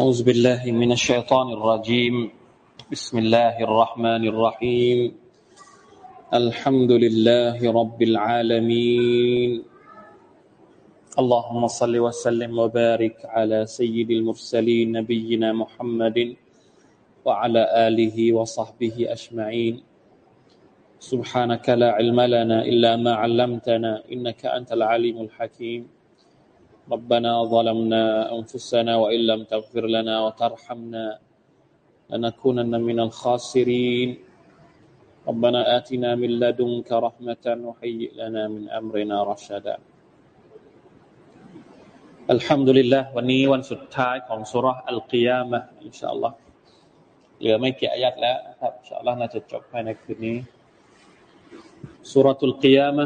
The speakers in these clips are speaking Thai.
أعوذ بالله من الشيطان الرجيم. بسم الله الرحمن الرحيم. الحمد لله رب العالمين. اللهم صل وسلم وبارك على سيد المرسلين نبينا محمد وعلى آله وصحبه أجمعين. سبحانك لا علم لنا إلا ما علمتنا إنك أنت العليم الحكيم. ربنا ظلمنا أنفسنا وإن لم تغفر لنا وترحمنا لنكونن من الخاسرين ربنا آتنا من لدنك رحمة وهيئ لنا من أمرنا رشدا الحمد لله วันนี้วันสุดท้ายของสุราอัลกิยามะอินชาอัลลอฮ์เหลือไม่กี่อายัดแล้วครับอินชาอัลลอฮ์น่าจะจบภายในคืนนี้สุราตุลกิยามะ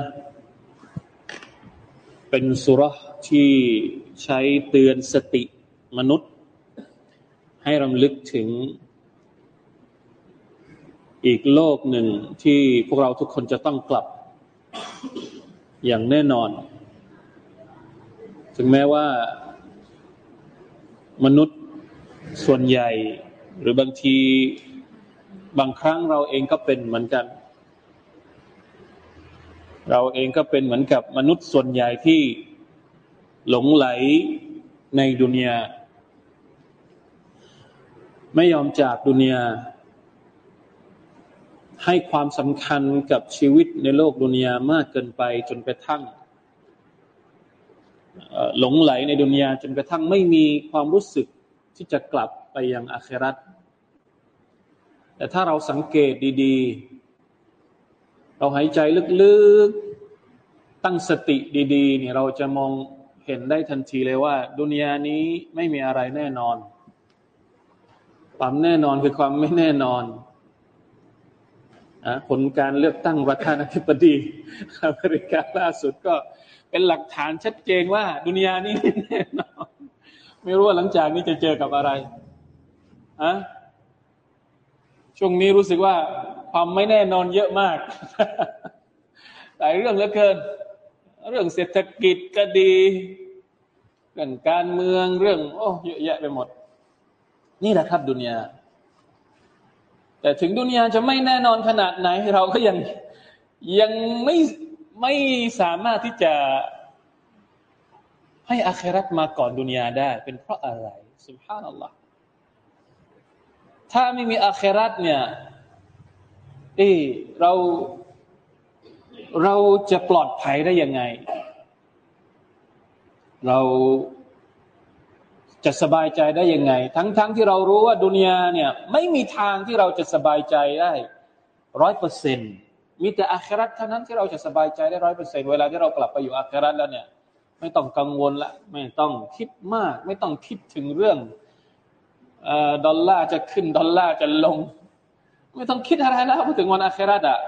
เป็นสุรา ที่ใช้เตือนสติมนุษย์ ให้รำลึกถึงอีกโลกหนึ่งที่พวกเราทุกคนจะต้องกลับอย่างแน่นอน ถึงแม้ว่ามนุษย์ส่วนใหญ่ หรือบางทีบางครั้งเราเองก็เป็นเหมือนกัน เราเองก็เป็นเหมือนกับมนุษย์ส่วนใหญ่ที่ หลงไหลในดุนยาไม่ยอมจากดุนยาให้ความสำคัญกับชีวิตในโลกดุนยามากเกินไปจนกระทั่งหลงไหลในดุนยาจนกระทั่งไม่มีความรู้สึกที่จะกลับไปยังอาคราตแต่ถ้าเราสังเกตดีๆ เราหายใจลึกๆ ตั้งสติดีๆเนี่ยเราจะมอง เห็นได้ทันทีเลยว่า ดุนยานี้ไม่มีอะไรแน่นอน ความแน่นอนคือความไม่แน่นอนอผลการเลือกตั้งประธานาธิบดีอเมริกาล่าสุดก็เป็นหลักฐานชัดเจนว่า ดุนยานี้ไม่แน่นอน ไม่รู้ว่าหลังจากนี้จะเจอกับอะไรอะช่วงนี้รู้สึกว่าความไม่แน่นอนเยอะมาก หลายเรื่องเหลือเกิน เรื่องเศรษฐกิจก็ดี เรื่องการเมืองเรื่อง โอ้เยอะแยะไปหมด นี่แหละครับ ดุนยาแต่ถึงดุนยาจะไม่แน่นอนขนาดไหน เราก็ยังยังไม่ไม่สามารถที่จะให้อาครัตมาก่อนดุนยาได้ เป็นเพราะอะไรสุภาพนัลลอฮ์ถ้าไม่มีอาครัตเนี่ยเอเรา เราจะปลอดภัยได้ยังไง เราจะสบายใจได้ยังไง ทั้งๆทที่เรารู้ว่าดุนยาเนี่ย ไม่มีทางที่เราจะสบายใจได้ร้อยเปอร์เซ็นมีแต่อาคราตเท่านั้นที่เราจะสบายใจได้ร้อยเปอร์เซ็นเวลาที่เรากลับไปอยู่อาคราตแล้วเนี่ย ไม่ต้องกังวลละ ไม่ต้องคิดมาก ไม่ต้องคิดถึงเรื่องดอลลาร์จะขึ้นดอลลาร์จะลง ไม่ต้องคิดอะไรแล้วพอถึงวันอาคราตอะ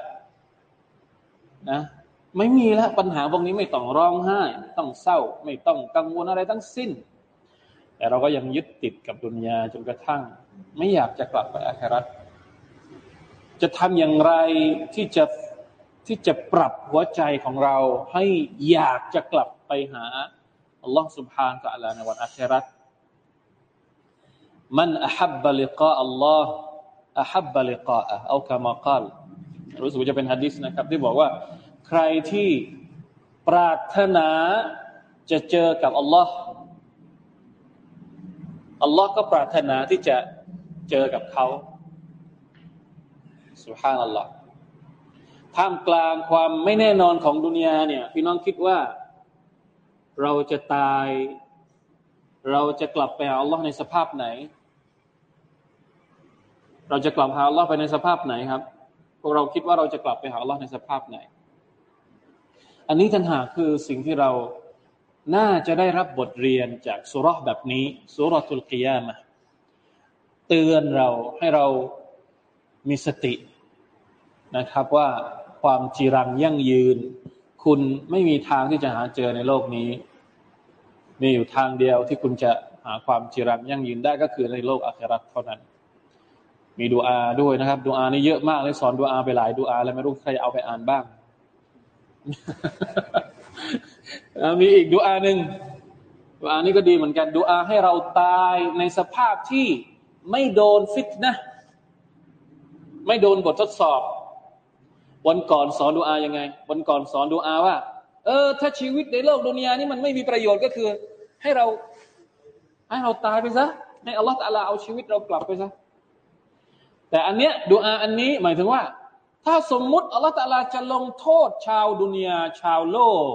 นะไม่มีแล้วปัญหาพวกนี้ไม่ต้องร้องไห้ไม่ต้องเศร้า ไม่ต้องกังวลอะไรทั้งสิ้น แต่เราก็ยังยึดติดกับดุนยาจนกระทั่ง ไม่อยากจะกลับไปอาคราตจะทำอย่างไรที่จะที่จะปรับหัวใจของเราให้อยากจะกลับไปหาอัลลอฮ์ سبحانه และ تعالى ในวันอาคราตมันอฮับบลิกาอัลลอฮ์อฮับบลิกาอะเอาคำกล่าว รู้สึกว่าจะเป็นฮะดิษนะครับ ที่บอกว่าใครที่ปรารถนาจะเจอกับอัลลอฮ์อัลลอฮ์ก็ปรารถนาที่จะเจอกับเขาสุฮานัลลอฮ์ท่ามกลางความไม่แน่นอนของดุนยาเนี่ย พี่น้องคิดว่า เราจะตาย เราจะกลับไปหาอัลลอฮ์ในสภาพไหน เราจะกลับหาอัลลอฮ์ไปในสภาพไหนครับ วกเราคิดว่าเราจะกลับไปหาอัลลอฮ์ในสภาพไหน อันนี้ทันหาคือสิ่งที่เราน่าจะได้รับบทเรียนจากสุรษแบบนี้สุรทุลกิยามะเตือนเราให้เรามีสตินะครับว่าความจีรังยั่งยืน คุณไม่มีทางที่จะหาเจอในโลกนี้ มีอยู่ทางเดียวที่คุณจะหาความจีรังยั่งยืนได้ก็คือในโลกอาคราเท่านั้น มีดูอาด้วยนะครับดูอานี่เยอะมากเลยสอนดูอาไปหลายดูอาแล้วไม่รู้ใครเอาไปอ่านบ้าง มีอีกดูอาหนึ่งดูอานี้ก็ดีเหมือนกันดูอาให้เราตายในสภาพที่ไม่โดนฟิตนะ ไม่โดนบททดสอบ วันก่อนสอนดูอายังไง วันก่อนสอนดูอาว่า เออ ถ้าชีวิตในโลกดุนยานี้มันไม่มีประโยชน์ก็คือ ให้เรา ให้เราตายไปซะให้อัลลอฮฺตะลาเอาชีวิตเรากลับไปซะ แต่อันเนี้ยดูอาอันนี้หมายถึงว่า ถ้าสมมุติอัลลอฮฺตะลาจะลงโทษชาวดุนยาชาวโลก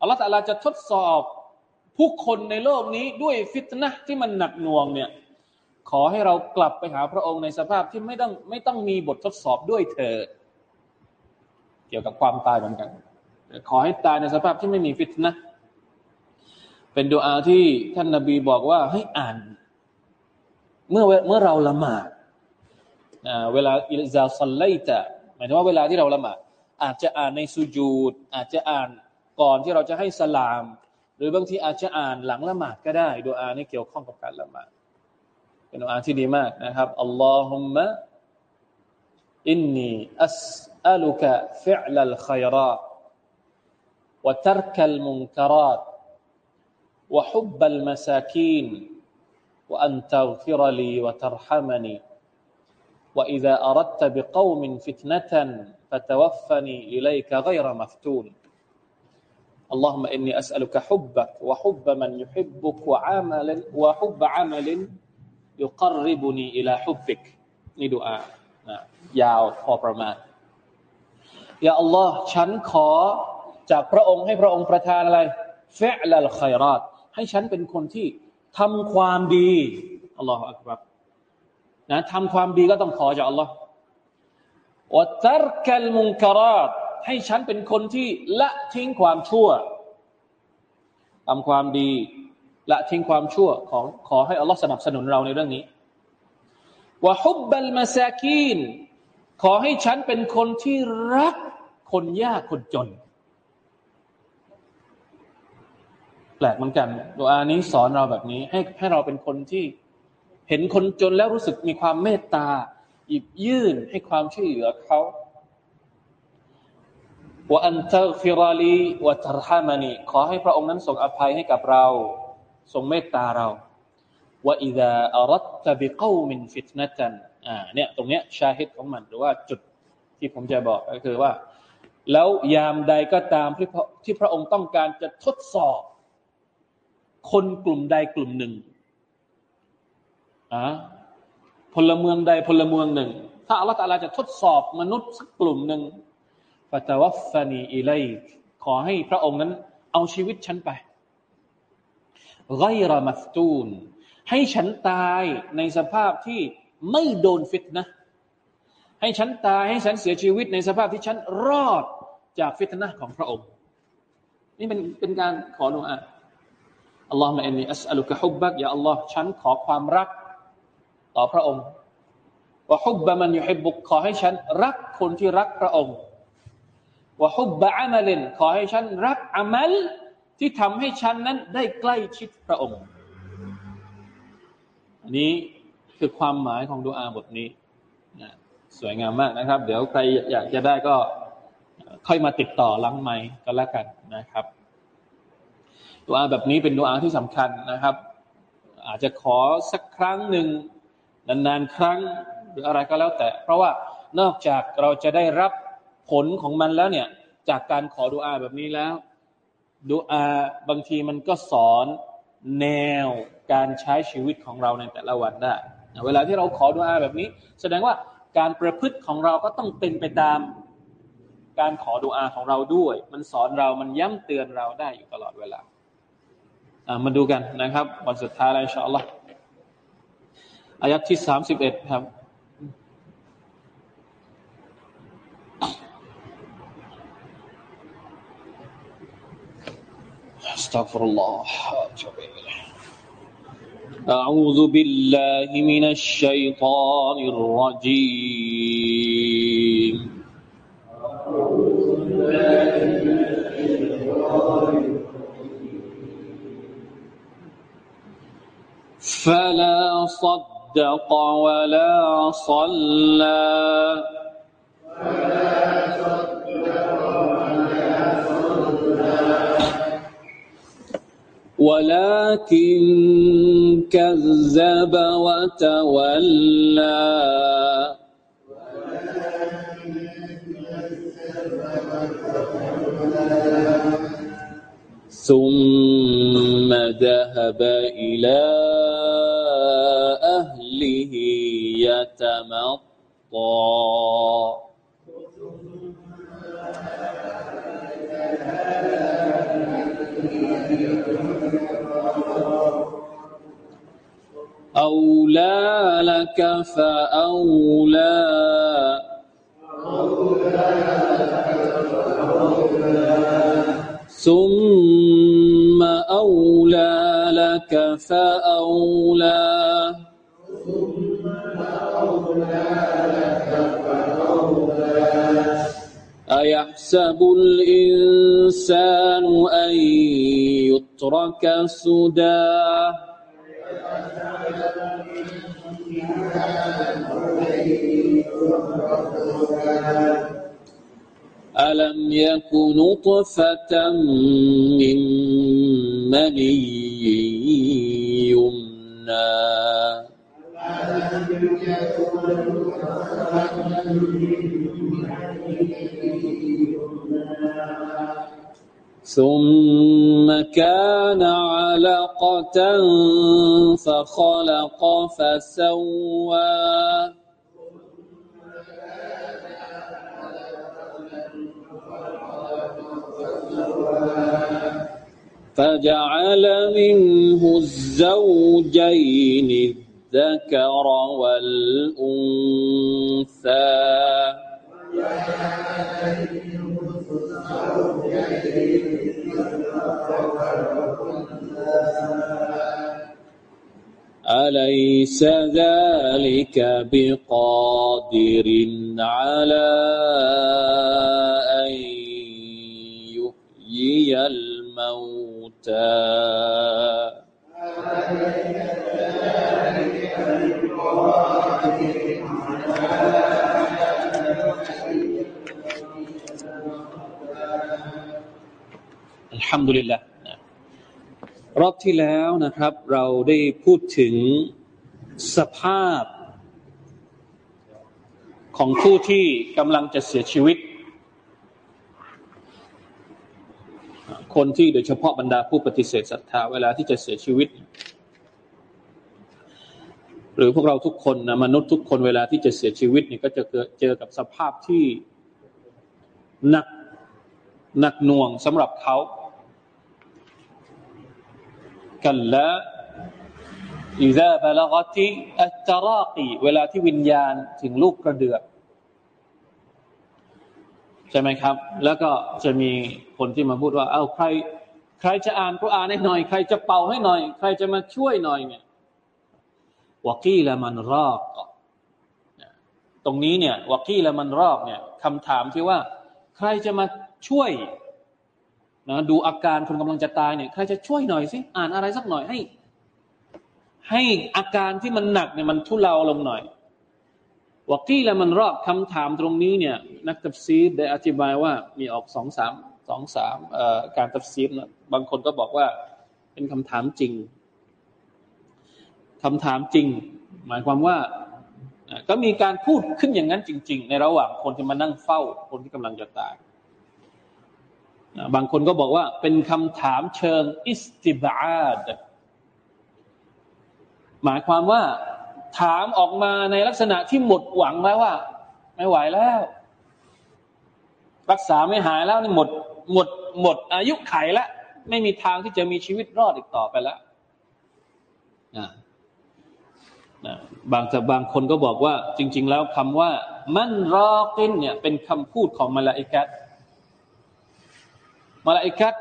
อัลลอฮฺตะลาจะทดสอบผู้คนในโลกนี้ด้วยฟิตนะที่มันหนักหน่วงเนี่ยขอให้เรากลับไปหาพระองค์ในสภาพที่ไม่ต้องไม่ต้องมีบททดสอบด้วยเธอเกี่ยวกับความตายเหมือนกัน ขอให้ตายในสภาพที่ไม่มีฟิตนะ เป็นดูอาที่ท่านนาบีบอกว่าให้อ่าน เมื่อเมื่อเราละหมาด เวลาอิลซาซัลไลตะหมายถึงว่าเวลาที่เราละหมาดอาจจะอ่านในสุญูดอาจจะอ่านก่อนที่เราจะให้สลามหรือบางทีอาจจะอ่านหลังละหมาดก็ได้ดูอานี่เกี่ยวข้องกับการละหมาดเป็นดูอาที่ดีมากนะครับอัลลอฮุมะอินนีอัสอัลุกะฟิอลัลขัยรอต وترك المنكرات وحب المساكين وأن تغفر لي وترحمني وإذا أردت بقوم فتنة فتوفني إليك غير مفتون اللهم إني أسألك حبك وحب من يحبك وعمل وحب عمل يقربني إلى حبك นี่ดูอายาวพอประมาณอย่าอัลลอฮ์ฉันขอจากพระองค์ให้พระองค์ประทานอะไรเฟะละลขัยรอดให้ฉันเป็นคนที่ทำความดีอัลลอฮฺอักบัร นะทำความดีก็ต้องขอจากอัลลอฮ์วัตรกัลมุงการาตให้ฉันเป็นคนที่ละทิ้งความชั่วทำความดีละทิ้งความชั่วขอขอให้อัลลอฮ์สนับสนุนเราในเรื่องนี้วะฮุบบัลมาซากีนขอให้ฉันเป็นคนที่รักคนยากคนจน แปลกเหมือนกันตัวอานี้สอนเราแบบนี้ ให้ให้เราเป็นคนที่ เห็นคนจนแล้วรู้สึกมีความเมตตา หยิบยื่นให้ความช่วยเหลือเขาว่าอันตัฟิรลีวะตรฮามานีขอให้พระองค์นั้นทรงอภัยให้กับเรา ทรงเมตตาเราว่าอิดะอารัตตะบิกามินฟิตนะตันอ่าเนี่ยตรงเนี้ยชาฮิดของมันหรือว่าจุดที่ผมจะบอกก็คือว่า แล้วยามใดก็ตามที่ที่พระองค์ต้องการจะทดสอบ คนกลุ่มใดกลุ่มหนึ่ง อ่าพลเมืองใดพลเมืองหนึ่ง ถ้าอัลลอฮฺจะทดสอบมนุษย์สักกลุ่มหนึ่งฟาตาวัฟฟานีอิเลขอให้พระองค์นั้น เอาชีวิตฉันไปไกรมัฟตูน ให้ฉันตายในสภาพที่ไม่โดนฟิตนะ ให้ฉันตายให้ฉันเสียชีวิตในสภาพที่ฉันรอดจากฟิตนะของพระองค์ นี่เป็นเป็นการขอดุอาอัลลอฮฺมะอินนีอัสอัลุกะฮุบบักอย่าอัลลอฮ์ฉันขอความรัก ต่อพระองค์ว่าฮุบบะมันยู่ให้บุกขอให้ฉันรักคนที่รักพระองค์วะฮุบบะอามัลินขอให้ฉันรักอามัลที่ทำให้ฉันนั้นได้ใกล้ชิดพระองค์ อันนี้คือความหมายของดูอาบทนี้นะสวยงามมากนะครับ เดี๋ยวใครอยากจะได้ก็ค่อยมาติดต่อลังไม้ก็แล้วกันนะครับดูอาแบบนี้เป็นดูอาที่สำคัญนะครับ อาจจะขอสักครั้งหนึ่ง นานๆครั้งหรืออะไรก็แล้วแต่ เพราะว่านอกจากเราจะได้รับผลของมันแล้วเนี่ยจากการขอดุอาแบบนี้แล้วดุอาบางทีมันก็สอนแนวการใช้ชีวิตของเราในแต่ละวันได้เวลาที่เราขอดุอาแบบนี้ แสดงว่าการประพฤติของเราก็ต้องเป็นไปตามการขอดุอาของเราด้วย มันสอนเรามันย้ำเตือนเราได้อยู่ตลอดเวลา มาดูกันนะครับ วันสุดท้ายแล้วอินชาอัลลอฮ์ อายัดที่สามสิบเอ็ดครับ استغفر الله أعوذ بالله من الشيطان الرجيم فلا صدق ولا صلى. ولكن كذب وتولى. ثم ذهب إلى لك فأولى. ثم أولى لك فأولى. أيحسب الإنسان أن يترك سدى؟ ألم يك نطفة من مني يمنى ثم كان علقة فخلق فسوى فجعل منه الزوجين الذكر والأنثى. أليس ذلك بقادر على أن يحيي الموتى؟ الحمد لله. รอบที่แล้วนะครับ เราได้พูดถึงสภาพ ของผู้ที่กำลังจะเสียชีวิต คนที่โดยเฉพาะบรรดาผู้ปฏิเสธศรัทธาเวลาที่จะเสียชีวิต หรือพวกเราทุกคนนะมนุษย์ทุกคนเวลาที่จะเสียชีวิตเนี่ยก็จะเจอกับสภาพที่หนักหนักหน่วงสำหรับเขา กันละอิซาบลกติอัตรากีเวลาที่วิญญาณถึงลูกกระเดือกใช่ไหมครับ แล้วก็จะมีคนที่มาพูดว่า เอาใคร ใครจะอ่านก็อ่านให้หน่อย ใครจะเป่าให้หน่อย ใครจะมาช่วยหน่อยเนี่ยวกีละมันรอกตรงนี้เนี่ยวกีละมันรอกเนี่ยคำถามที่ว่า ใครจะมาช่วย นะดูอาการคนกำลังจะตายเนี่ยใครจะช่วยหน่อยสิอ่านอะไรสักหน่อยให้ ให้อาการที่มันหนักเนี่ยมันทุเลาลงหน่อย وقيل من راق คำถามตรงนี้เนี่ย นักตัฟซีรได้อธิบายว่ามีออกสองสามสองสามการตัฟซีรนะบางคนก็บอกว่า เป็นคำถามจริงคำถามจริง หมายความว่าก็มีการพูดขึ้นอย่างนั้นจริง ๆ ในระหว่างคนที่มานั่งเฝ้าคนที่กำลังจะตาย บางคนก็บอกว่าเป็นคำถามเชิงอิสติบาดหมายความว่าถามออกมาในลักษณะที่หมดหวังแล้วว่า ไม่ไหวแล้ว รักษาไม่หายแล้วนี่หมดหมดหมดอายุไขแล้วไม่มีทางที่จะมีชีวิตรอดอีกต่อไปแล้วนะบางแต่บางคนก็บอกว่า จริง ๆ แล้วคำว่า มันรอกินเนี่ยเป็นคำพูดของมาลาอิกัด มาลาอิกัด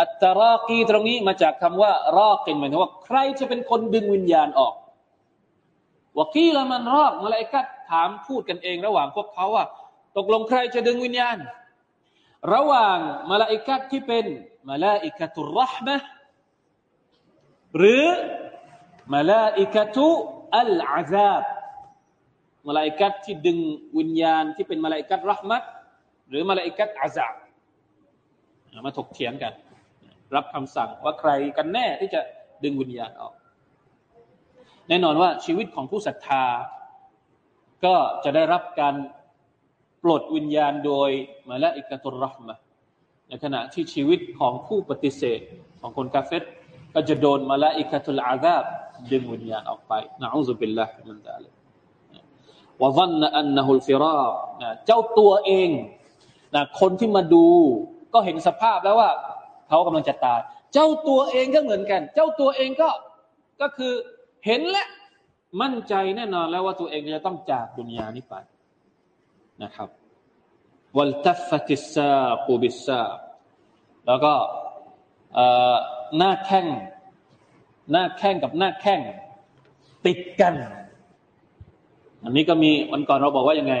อัตตรากีตรงนี้มาจากคำว่า รอกินหมายถึงว่า ใครจะเป็นคนดึงวิญญาณออกวกีละมันรอกมาลาอิกัดถามพูดกันเอง ระหว่างพวกเขาว่าตกลงใครจะดึงวิญญาณ ระหว่างมาลาอิกัดที่เป็นมาลาอิกะตุรห์มะหรือมาลาอิกะตุอัลอาซาบมาลาอิกัดที่ดึงวิญญาณที่เป็นมาลาอิกัดรห์มะหรือมาลาอิกัดอาซาบ มาถกเถียงกัน รับคำสั่งว่าใครกันแน่ที่จะดึงวิญญาณออก แน่นอนว่าชีวิตของผู้ศรัทธา ก็จะได้รับการปลดวิญญาณโดยมาละอิกะตุรรหมะในขณะที่ชีวิตของผู้ปฏิเสธของคนกาเฟตก็จะโดนมาละอิกะตุลอาซาบดึงวิญญาณออกไปنعوذ بالله من ذلك وظن أنه الفراق เจ้าตัวเองนะคนที่มาดู ก็เห็นสภาพแล้วว่าเขากำลังจะตาย เจ้าตัวเองก็เหมือนกัน เจ้าตัวเองก็ก็คือเห็นและมั่นใจแน่นอนแล้วว่าตัวเองจะต้องจากดุนยานี้ไปนะครับوالتفت الساق بالساق แล้วก็หน้าแข้งหน้าแข้งกับหน้าแข้งติดกัน อันนี้ก็มีวันก่อนเราบอกว่ายังไง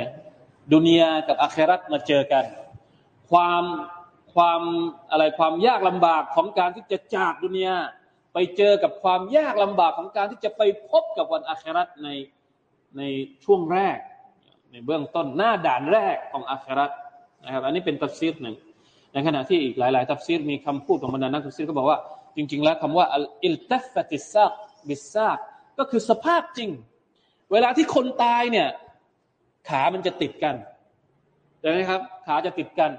ดุนยากับอาคราตมาเจอกัน ความ ความอะไรความยากลำบากของการที่จะจากดุนยาไปเจอกับความยากลำบากของการที่จะไปพบกับวันอาคราตในในช่วงแรก ในเบื้องต้นหน้าด่านแรกของอาคราตนะครับ อันนี้เป็นตัฟซีรหนึ่งในขณะที่อีกหลายๆ ตัฟซีรมีคำพูดของบรรดานักตัฟซีรก็บอกว่าจริง ๆ แล้วคำว่าอิลตัฟติซากบิซากก็คือสภาพจริง เวลาที่คนตายเนี่ย ขามันจะติดกันใช่ไหมครับ ขาจะติดกัน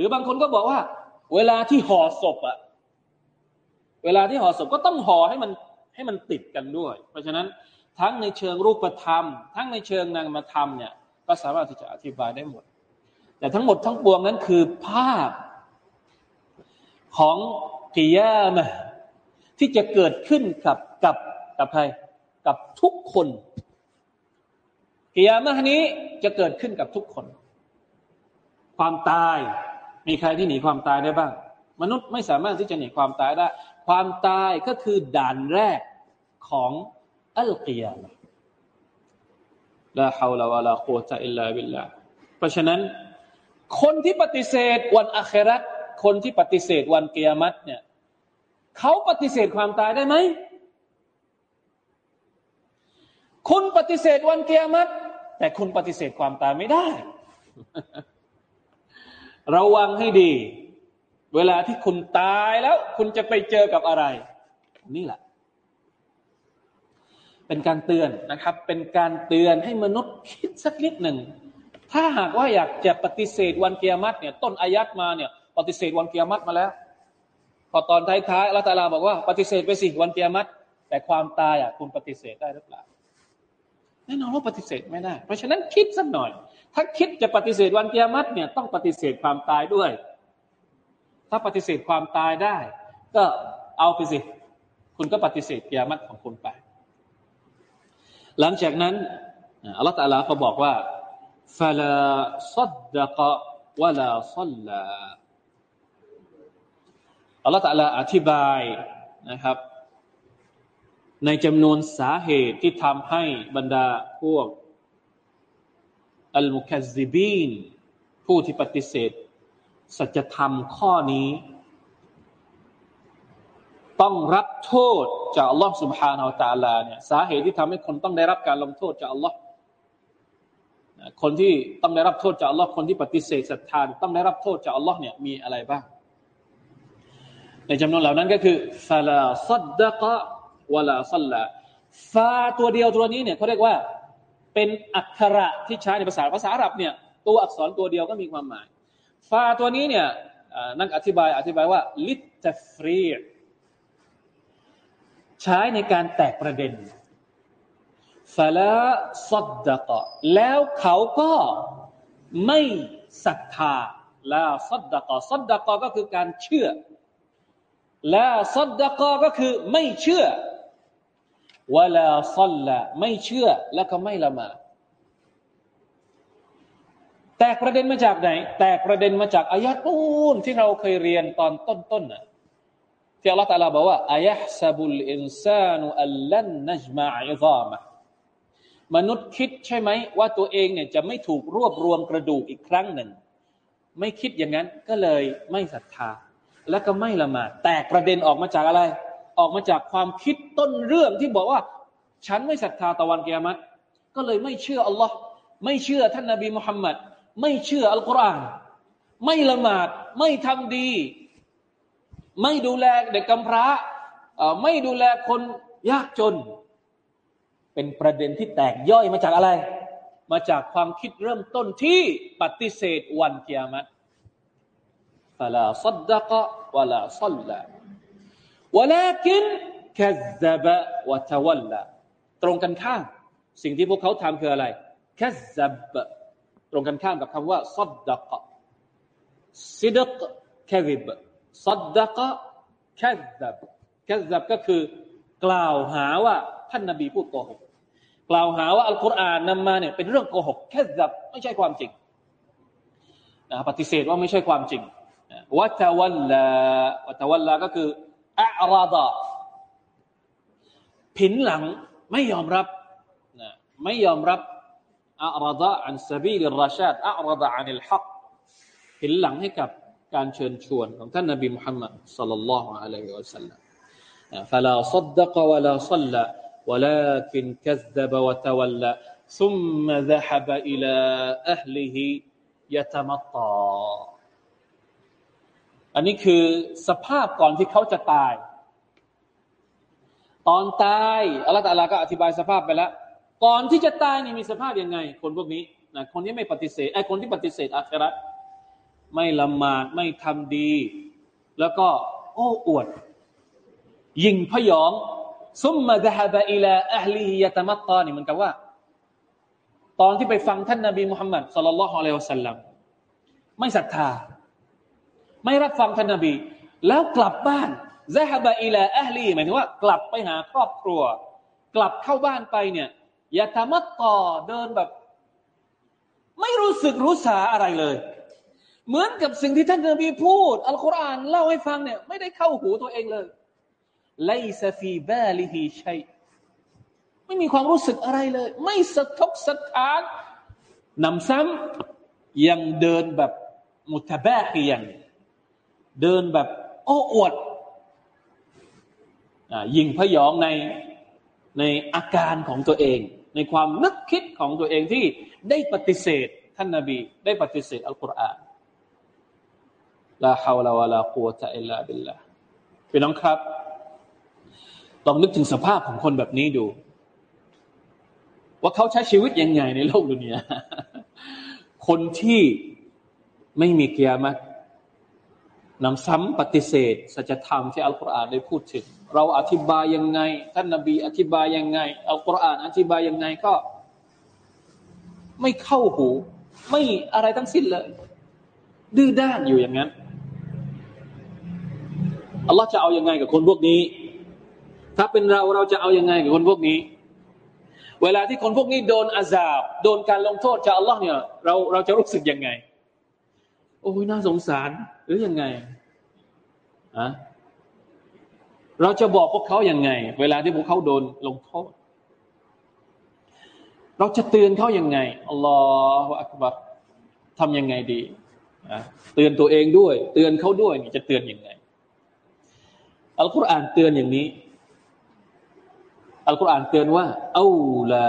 รือบางคนก็บอกว่า เวลาที่ห่อศพอะเวลาที่ห่อศพก็ต้องห่อให้มันให้มันติดกันด้วย เพราะฉะนั้นทั้งในเชิงรูปธรรม ทั้งในเชิงนามธรรมเนี่ยก็สามารถที่จะอธิบายได้หมด แต่ทั้งหมดทั้งปวงนั้นคือภาพของกิยามะที่จะเกิดขึ้นกับกับกับใครกับทุกคนกิยามะนี้จะเกิดขึ้นกับทุกคน ความตาย มีใครที่หนีความตายได้บ้าง มนุษย์ไม่สามารถที่จะหนีความตายได้ ความตายก็คือด่านแรกของอัลกิยามะลาฮาวลาวะลาโคตะอิลลาบิลลาเพราะฉะนั้น คนที่ปฏิเสธวันอัคราตคนที่ปฏิเสธวันเกียรติเนี่ยเขาปฏิเสธความตายได้ไหมคุณปฏิเสธวันเกียรติแต่คุณปฏิเสธความตายไม่ได้ ระวังให้ดี เวลาที่คุณตายแล้ว คุณจะไปเจอกับอะไร นี่แหละ เป็นการเตือนนะครับ เป็นการเตือนให้มนุษย์คิดสักนิดหนึ่ง ถ้าหากว่าอยากจะปฏิเสธวันเกียรติเนี่ย ต้นอายัดมาเนี่ย ปฏิเสธวันเกียรติมาแล้ว พอตอนท้ายๆอัลลอฮฺบอกว่า ปฏิเสธไปสิวันเกียรติแต่ความตายอะคุณปฏิเสธได้หรือเปล่า น่นอนว่าปฏิเสธไม่ได้ เพราะฉะนั้นคิดสักหน่อย ถ้าคิดจะปฏิเสธวันเกียรติเนี่ยต้องปฏิเสธความตายด้วย ถ้าปฏิเสธความตายได้ ก็เอาไปสิ คุณก็ปฏิเสธเกียรติของคุณไป หลังจากนั้นอัลลอฮฺตะลาเขาบอกว่าฟาลาซัดดะกะวะลาซัลลาอัลลอฮฺตะลาอธิบายนะครับ ในจำนวนสาเหตุที่ทำให้บรรดาพวกอัลมุคัซิบีนผู้ที่ปฏิเสธ สัจธรรมข้อนี้ ต้องรับโทษจากอัลลอฮฺ سبحانه และ تعالى เนี่ยสาเหตุที่ทำให้คนต้องได้รับการลงโทษจากอัลลอฮ์คนที่ต้องได้รับโทษจากอัลลอฮ์คนที่ปฏิเสธศรัทธาต้องได้รับโทษจากอัลลอฮ์เนี่ยมีอะไรบ้างในจำนวนเหล่านั้นก็คือฟาลาซัดดะกะ วลาซัลลาฟาตัวเดียวตัวนี้เนี่ยเขาเรียกว่าเป็นอักขระที่ใช้ในภาษาภาษาอาหรับเนี่ยตัวอักษรตัวเดียวก็มีความหมาย ฟาตัวนี้เนี่ยนักอธิบายอธิบายว่าลิตตฟรีใช้ในการแตกประเด็นฟาลาซัดดะกะแล้วเขาก็ไม่ศรัทธาลาซัดดะกะซัดดะกะก็คือการเชื่อละซัดดะกอก็คือไม่เชื่อ วลาซัลละไม่เชื่อแล้วก็ไม่ละหมาดแตกประเด็นมาจากไหน แตกประเด็นมาจากอายะตูนที่เราเคยเรียนตอนต้นๆน่ะที่อัลลอฮฺตาลาบอกว่าอายะซาบุลอินซานุอัลลันนัจมาอิซามะมนุษย์คิดใช่ไหมว่าตัวเองเนี่ยจะไม่ถูกรวบรวมกระดูกอีกครั้งหนึ่ง ไม่คิดอย่างนั้นก็เลยไม่ศรัทธา และก็ไม่ละหมาดแตกประเด็นออกมาจากอะไร ออกมาจากความคิดต้นเรื่องที่บอกว่า ฉันไม่ศรัทธาตะวันเกียรติก็เลยไม่เชื่ออัลลอฮ์ไม่เชื่อท่านนาบีมุฮัมมัดไม่เชื่ออัลกุรอานไม่ละหมาดไม่ทำดี ไม่ดูแลเด็กกำพร้าไม่ดูแลคนยากจน เป็นประเด็นที่แตกย่อยมาจากอะไร มาจากความคิดเริ่มต้นที่ปฏิเสธวันเกียรติฟลาซัดดะกะวะลาซัลลา วะลากินคัซบะวะตะวัลลาตรงกันข้ามสิ่งที่พวกเขาทำคืออะไรคัซบะตรงกันข้ามกับคำว่าซัดดะกะซิดกคซิบซัดดะกะคัซบคัซบก็คือกล่าวหาว่าท่านนบีพูดโกหกกล่าวหาว่าอัลกุรอานนำมาเนี่ยเป็นเรื่องโกหกแค่จับไม่ใช่ความจริงนะปฏิเสธว่าไม่ใช่ความจริงวัตวัลลาวัตวัลลาก็คือ อัราดะผินหลังไม่ยอมรับนะไม่ยอมรับอัราดะอันซาบีลิรชาดอัราดะอันิลฮักผินหลังให้กับการเชิญชวนของท่านนบีมุฮัมมัดสัลลัลลอฮุอะลัยฮิวะสัลลัม فلا صدق ولا صلى ولكن كذب وتولى ثم ذهب إلى أهله يتمطى อันนี้คือสภาพก่อนที่เขาจะตาย ตอนตายอัลลอฮฺตะลาก็อธิบายสภาพไปแล้ว ก่อนที่จะตายนี่มีสภาพยังไง คนพวกนี้นะคนที่ไม่ปฏิเสธไอ้คนที่ปฏิเสธอาคราไม่ละหมาดไม่ทำดี แล้วก็ โอ้อวด ยิงพยองซุมมาดะฮบะอิลาอัลลียะตมัตตานี่มันกับว่า ตอนที่ไปฟังท่านนบีมุฮัมมัดสุลลัลลอฮุอะลัยฮิวสัลลัมไม่ศรัทธา ไม่รับฟังท่านนบี แล้วกลับบ้านซะฮบะอิลาอัลลีหมายถึงว่า กลับไปหาครอบครัว กลับเข้าบ้านไปเนี่ยยะตมัตตอเดินแบบ ไม่รู้สึกรู้สาอะไรเลย เหมือนกับสิ่งที่ท่านนบีพูด อัลกุรอานเล่าให้ฟังเนี่ยไม่ได้เข้าหูตัวเองเลยไลซฟีบาลิฮีชัยไม่มีความรู้สึกอะไรเลย ไม่สะทกสะท้านนำซ้ำยังเดินแบบมุตบะกียัน เดินแบบ โอ้อวดยิงพยองในในอาการของตัวเอง ในความนึกคิดของตัวเองที่ได้ปฏิเสธท่านนาบี ได้ปฏิเสธอัลกุรอานลาฮาวลาวะลากุวะตะอิลลาบิลลาพี่น้องครับลองนึกถึงสภาพของคนแบบนี้ดู ว่าเขาใช้ชีวิตยังไงในโลกดุนยาคนที่ไม่มีเกียรติ นำซ้ำปฏิเสธสัจธรรมที่อัลกุรอานได้พูดถึง เราอธิบายยังไง ท่านนบีอธิบายยังไงอัลกุรอานอธิบายยังไงก็ ไม่เข้าหู ไม่อะไรทั้งสิ้นเลย ดื้อด้านอยู่อย่างนั้นอัลลอฮ์จะเอาอยัางไงกับคนพวกนี้ ถ้าเป็นเราเราจะเอาอยัางไงกับคนพวกนี้ เวลาที่คนพวกนี้โดนอาซาบ โดนการลงโทษจากอัลลอฮ์เนี่ย เราเราจะรู้สึกยังไง โอ้ยน่าสงสาร หรือยังไงอะเราจะบอกพวกเขาอย่างไง เวลาที่พวกเขาโดนลงโทษ เราจะเตือนเขาอย่างไงอัลลอฮฺอักบัรทำยังไงดีเตือนตัวเองด้วย เตือนเขาด้วยนี่จะเตือนอยังไง อัลกุรอานเตือนอย่างนี้ อัลกุรอานเตือนว่าเอาละ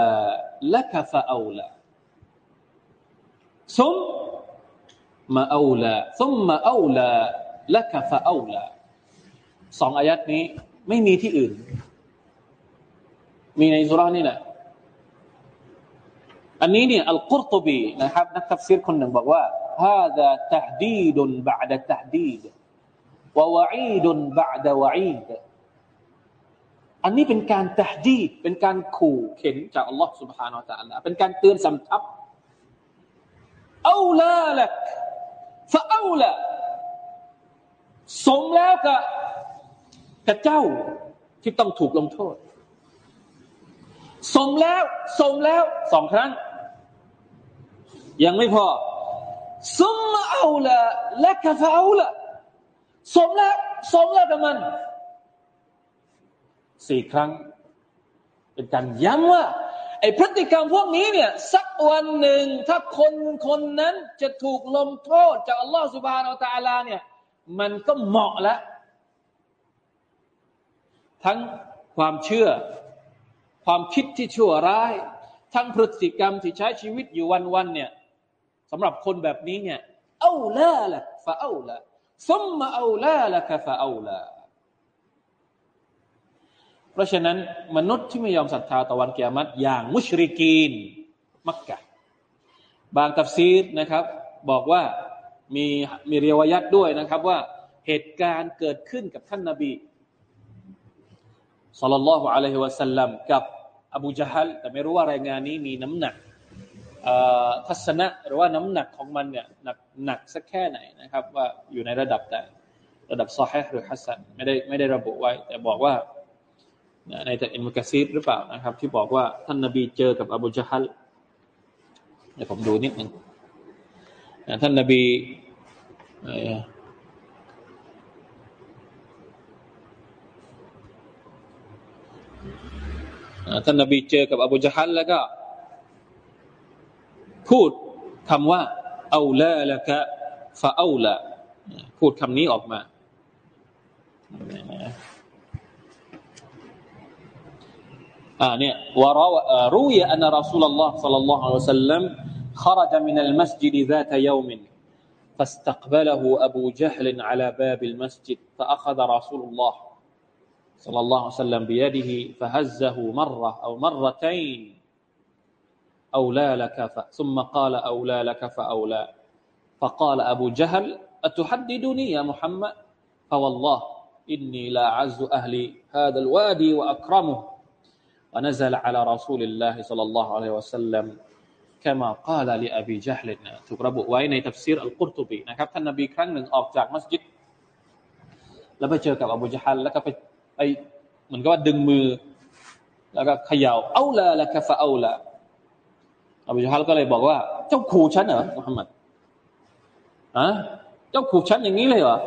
ละกฟะเอาละซุม มาเอาละซุมมาเอาละละกฟะเอาละสองอายัดนี้ไม่มีที่อื่น มีในสุรานี่แหละอันนี้เนี่ยอัลกุรตุบีนะครับนักทัฟซีรคนหนึ่งบอกว่า هذا تهديد بعد تهديد ووعيد بعد وعيد อันนี้เป็นการตะดีดเป็นการขู่เข็นจากอัลลอฮ์ سبحانه และ تعالى เป็นการเตือนสำทับเอาละละ ฟะเอาละสมแล้วกับกับเจ้าที่ต้องถูกลงโทษ สมแล้วสมแล้วสองครั้ง ยังไม่พอสมมาเอาละและกะฟะเอาละสมแล้วสมแล้วกับมันสี่ครั้ง เป็นการย้ำว่า ไอพฤติกรรมพวกนี้เนี่ยสักวันหนึ่งถ้าคนคนนั้นจะถูกลงโทษจากอัลลอฮฺสุบฮานาอัลตะลาเนี่ยมันก็เหมาะแล้ว ทั้งความเชื่อ ความคิดที่ชั่วร้าย ทั้งพฤติกรรมที่ใช้ชีวิตอยู่วันๆเนี่ยสำหรับคนแบบนี้เนี่ยเอาละละฟะเอาละซุมมาเอูลาละกฟะเอูลา เพราะฉะนั้นมนุษย์ที่ไม่ยอมศรัทธาต่อวันเกียรติอย่างมุชริกีน มักกะ บางตัฟซีดนะครับ บอกว่ามีมีเรียวยัดด้วยนะครับว่าเหตุการณ์เกิดขึ้นกับท่านนาบีสัลลัลลอฮุอะลัยฮิวะสัลลัมกับอบูจฮัลแต่ไม่รู้ว่ารายงานนี้มีน้ำหนักทัศนะหรือว่าน้ำหนักของมันเนี่ยหนักหนักสักแค่ไหนนะครับ ว่าอยู่ในระดับใดระดับซอฮีหรือฮัสซันไม่ได้ไม่ได้ระบุไว้ แต่บอกว่า ในจากอินมุกซีดหรือเปล่านะครับ ที่บอกว่าท่านนบีเจอกับอบูจฮัลเดี๋ยวผมดูนิดหนึ่งท่านนบีท่านนบีเจอกับอบูจฮัลแล้วก็ พูดคำว่าเอาละละกะฟาเอาละพูดคำนี้ออกมา آه وروي آه، أن رسول الله صلى الله عليه وسلم خرج من المسجد ذات يوم فاستقبله أبو جهل على باب المسجد فأخذ رسول الله صلى الله عليه وسلم بيده فهزه مرة أو مرتين أولى لك ف... ثم قال أولى لك فأولى. فقال أبو جهل أتهددني يا محمد؟ فوالله إني لأعز أهل هذا الوادي وأكرمه. ونزل على رسول الله صلى الله عليه وسلم كما قال لأبي جهل ถูกระบุไว้ในทัฟซีรอัลกุรตุบีนะครับท่านนบีครั้งหนึ่งออกจากมัสยิดแล้วไปเจอกับอบูจฮัลแล้วก็ไปไปเหมือนกับว่าดึงมือ แล้วก็เขย่าเอาละละกะฟะเอาละอบูจฮัลก็เลยบอกว่า เจ้าขู่ฉันเหรอมุฮัมมัดอะเจ้าขู่ฉันอย่างนี้เลยเหรอ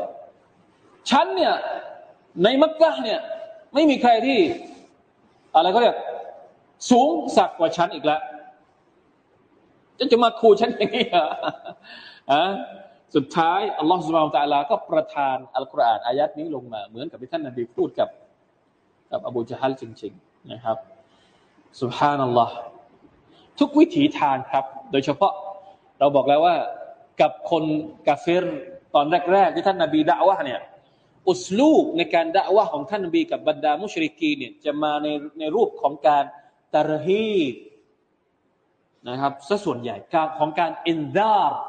ฉันเนี่ย ในมักกะเนี่ย ไม่มีใครที่ อะไรก็เรียกสูงสักกว่าฉันอีกแล้วจะจะมาขู่ฉันอย่างนี้เหรออะสุดท้ายอัลลอฮฺสุบานตะลาก็ประทานอัลกุรอานอายัดนี้ลงมา เหมือนกับที่ท่านนบีพูดกับ กับอบูจฮัลจริง ๆ นะครับสุบฮานัลลอฮ์ทุกวิถีทางครับ โดยเฉพาะเราบอกแล้วว่า กับคนกาเฟรตอนแรก ๆ ที่ท่านนาบีด่าวะเนี่ย أسلوب ในการดะอ์วะฮ์ของท่านนบีกับบรรดาمشركين เนี่ยจะมาในในรูปของการ ترهيبนะครับซะส่วนใหญ่ของการ إنذار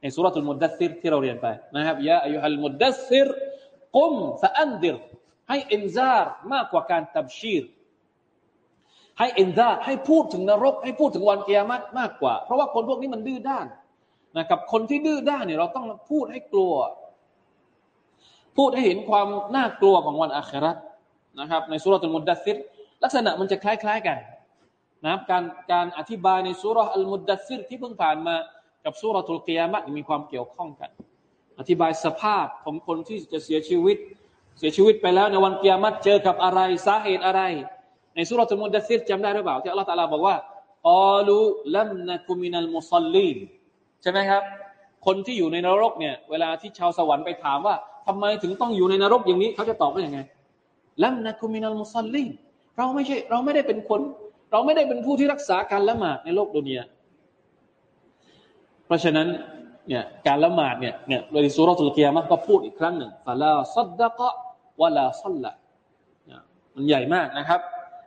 ในสุรทูลมุดดัสซิรที่เราเรียนไปนะครับيا أيها المدثر قم فأنذر ให้ إنذار มากกว่าการ تبشير ให้ إنذار ให้พูดถึงนรก ให้พูดถึงวันกิยามะฮ์มากกว่า เพราะว่าคนพวกนี้มันดื้อด้านนะครับคนที่ดื้อด้านเนี่ยเราต้องพูดให้กลัว พูดให้เห็นความน่ากลัวของวันอาคิเราะฮ์นะครับ ในสุรทูลมุดดัสซิรลักษณะมันจะคล้ายๆกันนะครับการการอธิบายในสุรอัลมุดดัสซิรที่เพิ่งผ่านมากับสุรทูลกิยามะมีความเกี่ยวข้องกัน อธิบายสภาพของคนที่จะเสียชีวิต เสียชีวิตไปแล้วในวันกิยามะเจอกับอะไรสาเหตุอะไร ในสุรทูลมุดดัสซิรจำได้หรือเปล่าที่อัลลอฮฺตาลาบอกว่าอัลูลัมนะกุมินัลมุซัลลีนใช่ไหมครับ คนที่อยู่ในนรกเนี่ยเวลาที่ชาวสวรรค์ไปถามว่า ทำไมถึงต้องอยู่ในนรกอย่างนี้ เขาจะตอบว่าอย่างไงลัมนะกุมินัลมุซัลลีนเราไม่ใช่เราไม่ได้เป็นคน เราไม่ได้เป็นผู้ที่รักษาการละหมาดในโลกดุนยาเพราะฉะนั้นเนี่ยการละหมาดเนี่ยเนี่ยในสุรทูลเกียมะก็พูดอีกครั้งหนึ่งฟาลาซัดดะกะวะลาซัลละมันใหญ่มากนะครับ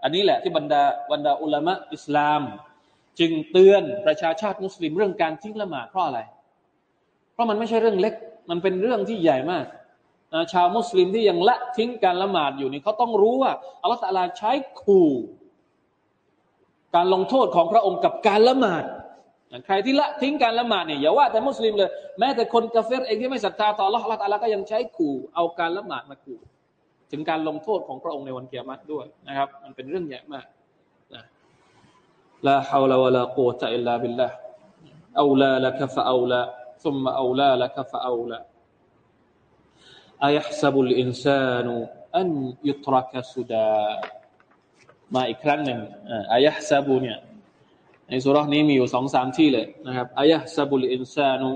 อันนี้แหละที่บรรดาบรรดาอุลามะอิสลาม จึงเตือนประชาชาติมุสลิมเรื่องการทิ้งละหมาดเพราะอะไร เพราะมันไม่ใช่เรื่องเล็ก มันเป็นเรื่องที่ใหญ่มาก ชาวมุสลิมที่ยังละทิ้งการละหมาดอยู่นี่เขาต้องรู้ว่าอัลลอฮฺตะลาใช้ขู่การลงโทษของพระองค์กับการละหมาดใครที่ละทิ้งการละหมาดเนี่ยอย่าว่าแต่มุสลิมเลย แม้แต่คนกาเฟรเองที่ไม่ศรัทธาต่อละละตาลาก็ยังใช้ขู่เอาการละหมาดมาขู่ถึงการลงโทษของพระองค์ในวันเกียรติด้วยนะครับ มันเป็นเรื่องใหญ่มากนะลาฮาวลาวะลากูตะอิลลาบิลลาเอาลาละกฟะเอาลา อายัสบุลอินซานุอันยุตรักสุดามาอีกครั้งหนึ่งอายะซาบูเนี่ยในสุรษนี้มีอยู่สองสามที่เลยนะครับอายะซาบุลอินซานุ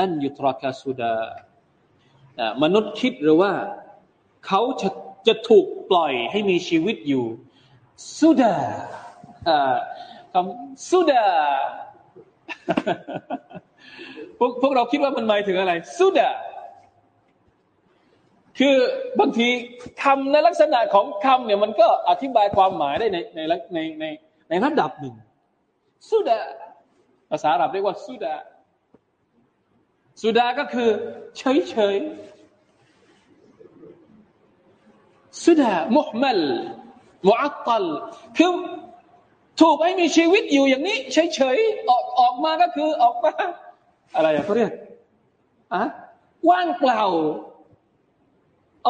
อันยุตรักสุดามนุษย์คิดหรือว่าเขาจะจะถูกปล่อยให้มีชีวิตอยู่สุดาคำสุดาพวกพวกเราคิดว่ามันหมายถึงอะไรสุดา คือบางทีคำในลักษณะของคำเนี่ยมันก็อธิบายความหมายได้ในในในในในระดับหนึ่งสุดาภาษาอาหรับเรียกว่าสุดาสุดาก็คือ เฉยเฉยสุดามุฮมัลมุอัตตลคือถูกให้มีชีวิตอยู่อย่างนี้ เฉยๆออกออกมาก็คือออกมาอะไรอะเขาเรียกอะว่างเปล่า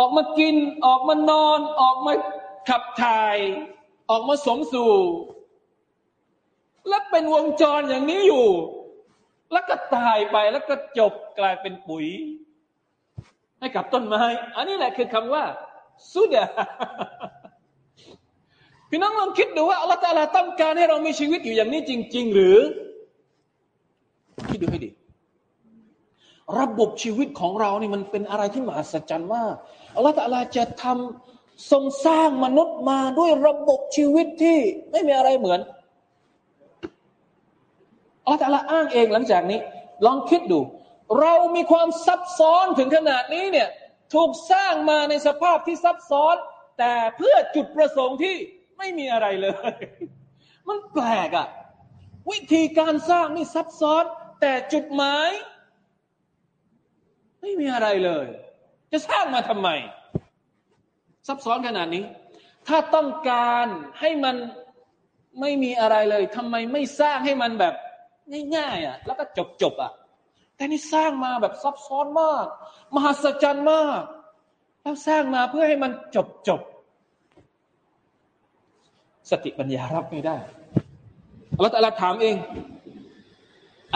ออกมากิน ออกมานอน ออกมาขับถ่าย ออกมาสมสู่ และเป็นวงจรอย่างนี้อยู่ แล้วก็ตายไปแล้วก็จบกลายเป็นปุ๋ย ให้กับต้นไม้ อันนี้แหละคือคำว่า สุดาพี่น้องลองคิดดูว่าอัลลอฮฺตาลาต้องการให้เรามีชีวิตอยู่อย่างนี้จริง ๆ หรือ คิดดูให้ดี ระบบชีวิตของเรานี่มันเป็นอะไรที่มหัศจรรย์มาก อัลลอฮฺตาลาจะทำทรงสร้างมนุษย์มาด้วยระบบชีวิตที่ไม่มีอะไรเหมือนอัลลอฮฺตาลาอ้างเองหลังจากนี้ ลองคิดดู เรามีความซับซ้อนถึงขนาดนี้เนี่ยถูกสร้างมาในสภาพที่ซับซ้อน แต่เพื่อจุดประสงค์ที่ไม่มีอะไรเลย มันแปลกอะวิธีการสร้างนี่ซับซ้อน แต่จุดหมาย ไม่มีอะไรเลย จะสร้างมาทำไม ซับซ้อนขนาดนี้ ถ้าต้องการให้มันไม่มีอะไรเลยทำไมไม่สร้างให้มันแบบง่ายๆอะ แล้วก็จบๆอะ แต่นี่สร้างมาแบบซับซ้อนมาก มหัศจรรย์มาก แล้วสร้างมาเพื่อให้มันจบจบสติปัญญารับไม่ได้อัลลอฮฺถามเอง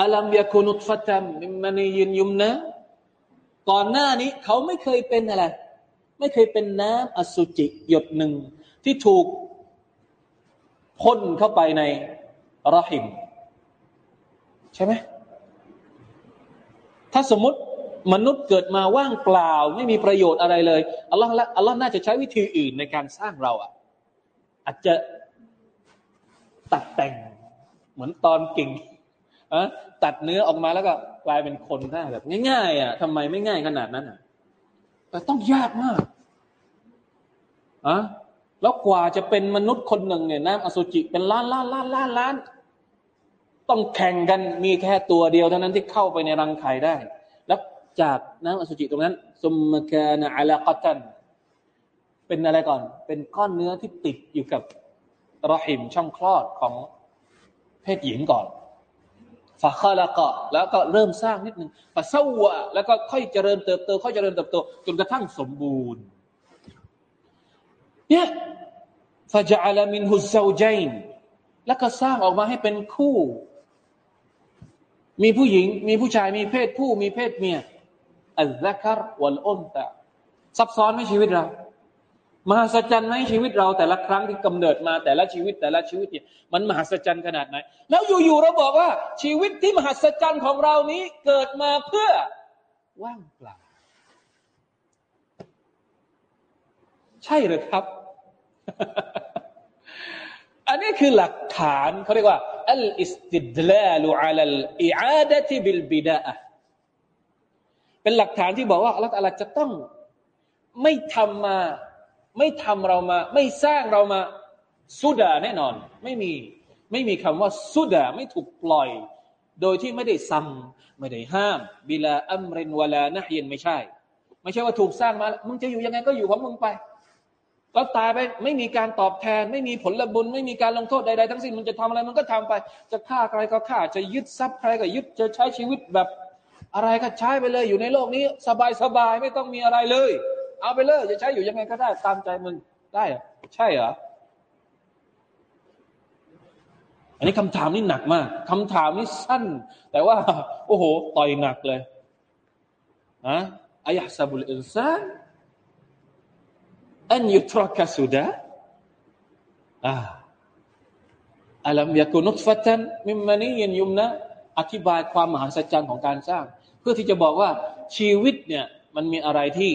อัลัมยาคุนุตฟะตัมมิมานียินยุมนะ ก่อนหน้านี้เขาไม่เคยเป็นอะไร ไม่เคยเป็นน้ำอสุจิหยดหนึ่งที่ถูกพ่นเข้าไปในรหิม ใช่ไหมถ้าสมมติมนุษย์เกิดมาว่างเปล่า ไม่มีประโยชน์อะไรเลยอัลลอฮ์ละอัลลอฮ์น่าจะใช้วิธีอื่นในการสร้างเราอะ อาจจะตัดแต่งเหมือนตอนกิ่ง อะตัดเนื้อออกมาแล้วก็กลายเป็นคนได้แบบ ง่ายๆอะทำไมไม่ง่ายขนาดนั้นอะแต่ต้องยากมากอะแล้วกว่าจะเป็นมนุษย์คนหนึ่งเนี่ยน้ำอสุจิเป็นล้านล้านล้านล้านล้าน ต้องแข่งกันมีแค่ตัวเดียวเท่านั้นที่เข้าไปในรังไข่ได้ แล้วจากน้ำอสุจิตรงนั้นสมมกานะอัลกตันเป็นอะไรก่อน เป็นก้อนเนื้อที่ติดอยู่กับรหิมช่องคลอดของเพศหญิงก่อน ฝาคาละก็แล้วก็เริ่มสร้างนิดหนึ่งฝาเศวะแล้วก็ค่อยเจริญเติบโตค่อยเจริญเติบโตจนกระทั่งสมบูรณ์เนี่ยฟาจาลามินฮุซาจัยนแล้วก็สร้างออกมาให้เป็นคู่ มีผู้หญิง มีผู้ชายมีเพศผู้มีเพศเมียอัลละคารวัลอุนตะซับซ้อนไหมชีวิตเรา มหัศจรรย์ไหมชีวิตเราแต่ละครั้งที่กำเนิดมาแต่ละชีวิตแต่ละชีวิตเนี่ยมันมหัศจรรย์ขนาดไหน แล้วอยู่ๆเราบอกว่า ชีวิตที่มหัศจรรย์ของเรานี้เกิดมาเพื่อว่างเปล่า ใช่หรือครับ อันนี้คือหลักฐานเขาเรียกว่าอัลอิสติดลาลูอัลลอิอาดะติบิลบิดาเป็นหลักฐานที่บอกว่าอัลลอฮฺจะต้องไม่ทำมา ไม่ทำเรามา ไม่สร้างเรามาสุดาแน่นอน ไม่มีไม่มีคำว่าสุดาไม่ถูกปล่อย โดยที่ไม่ได้สั่งไม่ได้ห้ามบิลาอัมรินวลานะฮีนไม่ใช่ ไม่ใช่ว่าถูกสร้างมามึงจะอยู่ยังไงก็อยู่ของมึงไปแล้วตายไปไม่มีการตอบแทน ไม่มีผลบุญ ไม่มีการลงโทษใดๆทั้งสิ้นมันจะทำอะไรมันก็ทำไป จะฆ่าใครก็ฆ่าจะยึดทรัพย์ใครก็ยึดจะใช้ชีวิตแบบอะไรก็ใช้ไปเลยอยู่ในโลกนี้ สบายสบายไม่ต้องมีอะไรเลย เอาไปเลยจะใช้อยู่ยังไงก็ได้ ตามใจมึงได้อะใช่เหรออันนี้คำถามนี่หนักมากคำถามนี่สั้น แต่ว่า โอ้โห ต่อยหนักเลยอะอายะซาบุลอินซานอันยุทรกสุดาอ่าอัลลัมยากุนุตฟัตันมิมมานียินยุมนะอธิบายความมหัศจรรย์ของการสร้าง เพื่อที่จะบอกว่าชีวิตเนี่ย มันมีอะไรที่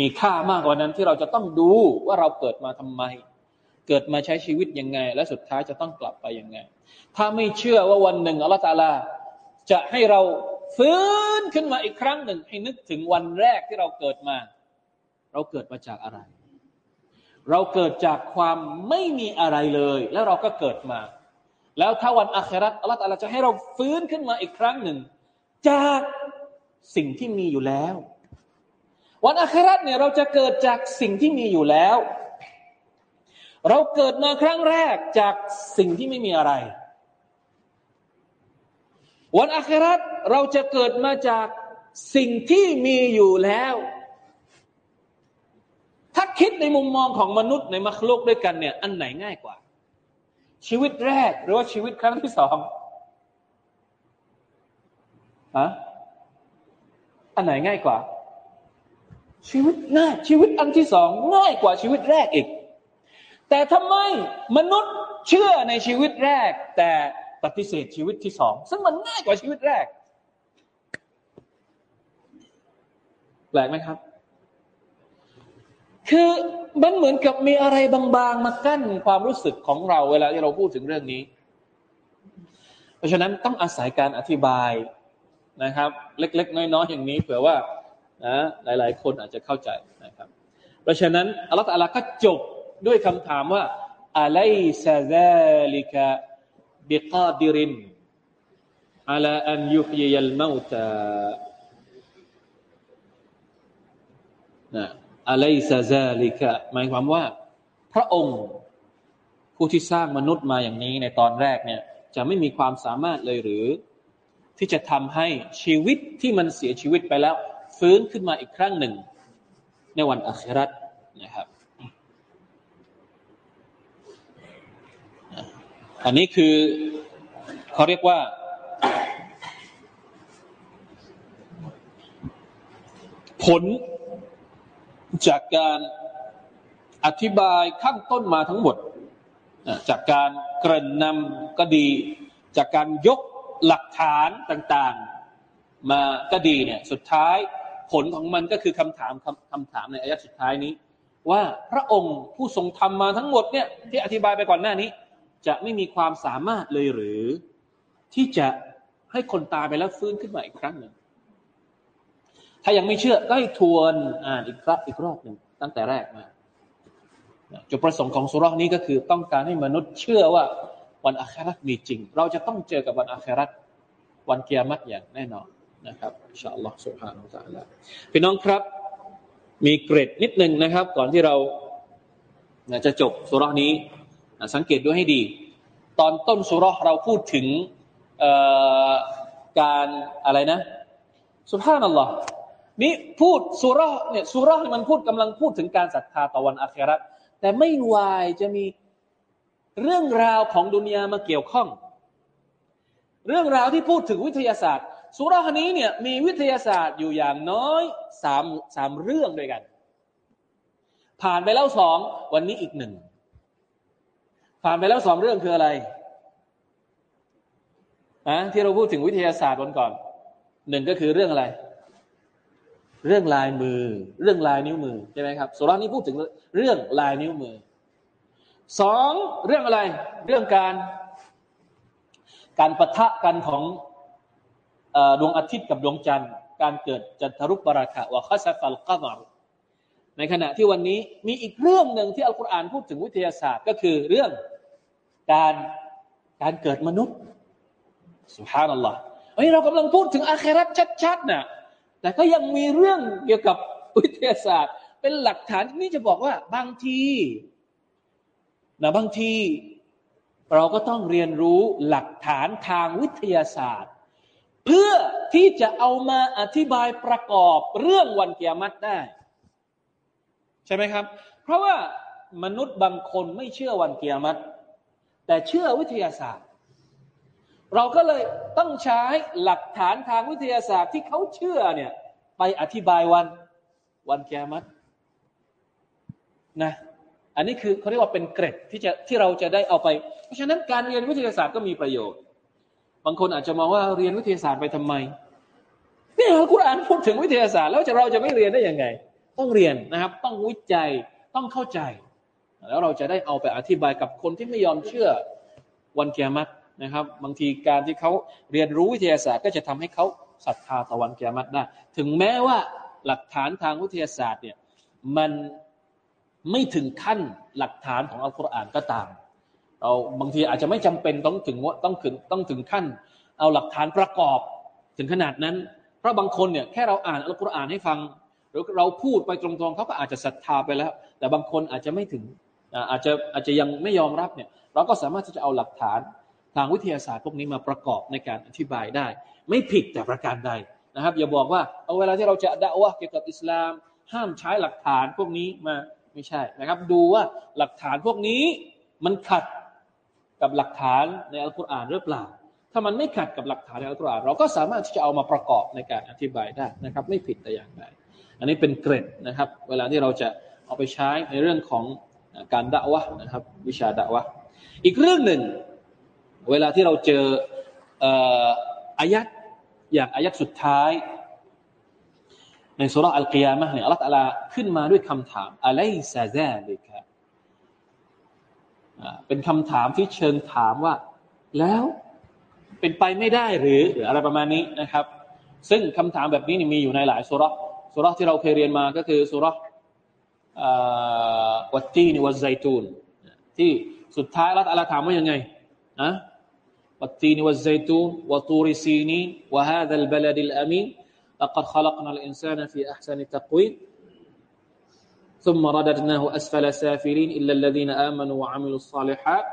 มีค่ามากกว่านั้นที่เราจะต้องดูว่าเราเกิดมาทำไม เกิดมาใช้ชีวิตยังไง และสุดท้ายจะต้องกลับไปยังไง ถ้าไม่เชื่อว่าวันหนึ่งอัลลอฮฺตาลา จะให้เราฟื้นขึ้นมาอีกครั้งหนึ่ง ให้นึกถึงวันแรกที่เราเกิดมา เราเกิดมาจากอะไร เราเกิดจากความไม่มีอะไรเลย แล้วเราก็เกิดมา แล้วถ้าวันอาคราตอัลลอฮฺจะให้เราฟื้นขึ้นมาอีกครั้งหนึ่ง จากสิ่งที่มีอยู่แล้ว วันอาคราเนี่ยเราจะเกิดจากสิ่งที่มีอยู่แล้ว เราเกิดมาครั้งแรกจากสิ่งที่ไม่มีอะไร วันอาคราเราจะเกิดมาจากสิ่งที่มีอยู่แล้ว ถ้าคิดในมุมมองของมนุษย์ในมรรคโลกด้วยกันเนี่ย อันไหนง่ายกว่า ชีวิตแรกหรือว่าชีวิตครั้งที่สองฮะอันไหนง่ายกว่า ชีวิตง่ายชีวิตอันที่สองง่ายกว่าชีวิตแรกอีก แต่ทำไมมนุษย์เชื่อในชีวิตแรก แต่ปฏิเสธชีวิตที่สองซึ่งมันง่ายกว่าชีวิตแรกแปลกไหมครับ คือมันเหมือนกับมีอะไรบางๆ มากั้นความรู้สึกของเราเวลาที่เราพูดถึงเรื่องนี้ เพราะฉะนั้นต้องอาศัยการอธิบายนะครับ เล็ก ๆ น้อยๆอย่างนี้ เผื่อว่า นะหลายๆ คนอาจจะเข้าใจนะครับ เพราะฉะนั้นอัลลอฮฺอัลลก็จบด้วยคำถามว่าอะไรซาซาลิกะบิกาดิรินอัลอันยุฮยียัลมาตานะอะไรซาซาลิกะหมายความว่า พระองค์ผู้ที่สร้างมนุษย์มาอย่างนี้ในตอนแรกเนี่ยจะไม่มีความสามารถเลยหรือ ที่จะทำให้ชีวิตที่มันเสียชีวิตไปแล้ว ฟื้นขึ้นมาอีกครั้งหนึ่ง ในวันอัคราตนะครับ อันนี้คือเขาเรียกว่า ผลจากการอธิบายข้างต้นมาทั้งหมด จากการเกริ่นนำก็ดี จากการยกหลักฐานต่าง ๆ มาก็ดีเนี่ยสุดท้าย ผลของมันก็คือคำถามคำคำถามในอายะสุดท้ายนี้ ว่าพระองค์ผู้ทรงทำมาทั้งหมดเนี่ยที่อธิบายไปก่อนหน้านี้ จะไม่มีความสามารถเลยหรือ ที่จะให้คนตายไปแล้วฟื้นขึ้นมาอีกครั้งหนึ่งถ้ายังไม่เชื่อก็ให้ทวนอ่านอีกครั้งอีกรอบหนึ่งตั้งแต่แรกมาจุดประสงค์ของสุรานี้ก็คือต้องการให้มนุษย์เชื่อว่าวันอาคราตมีจริง เราจะต้องเจอกับวันอาคราตวันเกียรติอย่างแน่นอน นะครับชาอัลลอฮฺสุบฮานาอัลลอฮฺพี่น้องครับ มีเกรดนิดนึงนะครับ ก่อนที่เราจะจบสุรานี้ สังเกตด้วยให้ดี ตอนต้นสุราเราพูดถึงการอะไรนะสุภาพนัลลอฮ์นี่พูดสุราเนี่ยสุรามันพูดกำลังพูดถึงการศรัทธาต่อวันอาคราแต่ไม่วายจะมีเรื่องราวของดุนยามาเกี่ยวข้อง เรื่องราวที่พูดถึงวิทยาศาสตร์ สุรานี้เนี่ยมีวิทยาศาสตร์อยู่อย่างน้อยสามสามเรื่องด้วยกัน ผ่านไปแล้วสองวันนี้อีกหนึ่งผ่านไปแล้วสองเรื่องคืออะไรอะที่เราพูดถึงวิทยาศาสตร์วันก่อนหนึ่งก็คือเรื่องอะไร เรื่องลายมือ เรื่องลายนิ้วมือใช่ไหมครับสุรานี้พูดถึงเรื่องลายนิ้วมือสองเรื่องอะไร เรื่องการ การประทะกันของ ดวงอาทิตย์กับดวงจันทร์ การเกิดจันทรุปบราคะวะคัสฟัลกามรในขณะที่วันนี้มีอีกเรื่องหนึ่งที่อัลกุรอานพูดถึงวิทยาศาสตร์ก็คือเรื่องการการเกิดมนุษย์สุภาพนัลลอฮ์เฮ้ยเรากำลังพูดถึงอาคราตชัดๆนะ่ะแต่ก็ยังมีเรื่องเกี่ยวกับวิทยาศาสตร์ เป็นหลักฐานนี่จะบอกว่าบางทีนะบางที เราก็ต้องเรียนรู้หลักฐานทางวิทยาศาสตร์ เพื่อที่จะเอามาอธิบายประกอบเรื่องวันเกียรติได้ ใช่ไหมครับ เพราะว่ามนุษย์บางคนไม่เชื่อวันเกียรติแต่เชื่อวิทยาศาสตร์ เราก็เลยต้องใช้หลักฐานทางวิทยาศาสตร์ที่เขาเชื่อเนี่ยไปอธิบายวันวันแกมัดนะอันนี้คือเขาเรียกว่าเป็นเกร็ดที่จะที่เราจะได้เอาไป เพราะฉะนั้นการเรียนวิทยาศาสตร์ก็มีประโยชน์ บางคนอาจจะมองว่าเรียนวิทยาศาสตร์ไปทำไมเนี่ยอัลกุรอานพูดถึงวิทยาศาสตร์แล้วจะเราจะไม่เรียนได้ยังไง ต้องเรียนนะครับ ต้องวิจัยต้องเข้าใจ แล้วเราจะได้เอาไปอธิบายกับคนที่ไม่ยอมเชื่อวันแกมัดนะครับ บางทีการที่เขาเรียนรู้วิทยาศาสตร์ก็จะทำให้เขาศรัทธาต่อวันกิยามัตได้ ถึงแม้ว่าหลักฐานทางวิทยาศาสตร์เนี่ยมันไม่ถึงขั้นหลักฐานของอัลกุรอานก็ตาม เราบางทีอาจจะไม่จำเป็นต้องถึงว่าต้องถึงต้องถึงขั้น เอาหลักฐานประกอบถึงขนาดนั้น เพราะบางคนเนี่ยแค่เราอ่านอัลกุรอานให้ฟังหรือเราพูดไปตรงๆเขาก็อาจจะศรัทธาไปแล้ว แต่บางคนอาจจะไม่ถึงอาจจะอาจจะยังไม่ยอมรับเนี่ยเราก็สามารถที่จะเอาหลักฐานทางวิทยาศาสตร์พวกนี้มาประกอบในการอธิบายได้ ไม่ผิดแต่ประการใดนะครับ อย่าบอกว่าเอาเวลาที่เราจะด่าวะเกี่ยวกับอิสลาม ห้ามใช้หลักฐานพวกนี้มาไม่ใช่นะครับ ดูว่าหลักฐานพวกนี้มันขัด กับหลักฐานในอัลกุรอานหรือเปล่า ถ้ามันไม่ขัดกับหลักฐานในอัลกุรอานเราก็สามารถที่จะเอามาประกอบในการอธิบายได้นะครับ ไม่ผิดแต่อย่างใดอันนี้เป็นเกร็ดนะครับ เวลาที่เราจะเอาไปใช้ในเรื่องของการด่าวะนะครับ วิชาด่าวะอีกเรื่องหนึ่ง เวลาที่เราเจออายัดอย่างอายัดสุดท้ายในสุรอัลกิยามะเนี่ยอัลลอฮฺลาขึ้นมาด้วยคำถามอะไรซาซาลิกะ เป็นคำถามที่เชิงถามว่า แล้วเป็นไปไม่ได้หรือหรืออะไรประมาณนี้นะครับ ซึ่งคำถามแบบนี้มีอยู่ในหลายสุรสุรที่เราเคยเรียนมาก็คือสุรวัตตีนวัตไซตูนที่สุดท้ายละอัลลอฮ์ถามว่ายังไงนะ والتين والزيتون وطور سينين وهذا البلد الأمين لقد خلقنا الإنسان في أحسن تقويم ثم رددناه أسفل سافلين إلا الذين آمنوا وعملوا الصالحات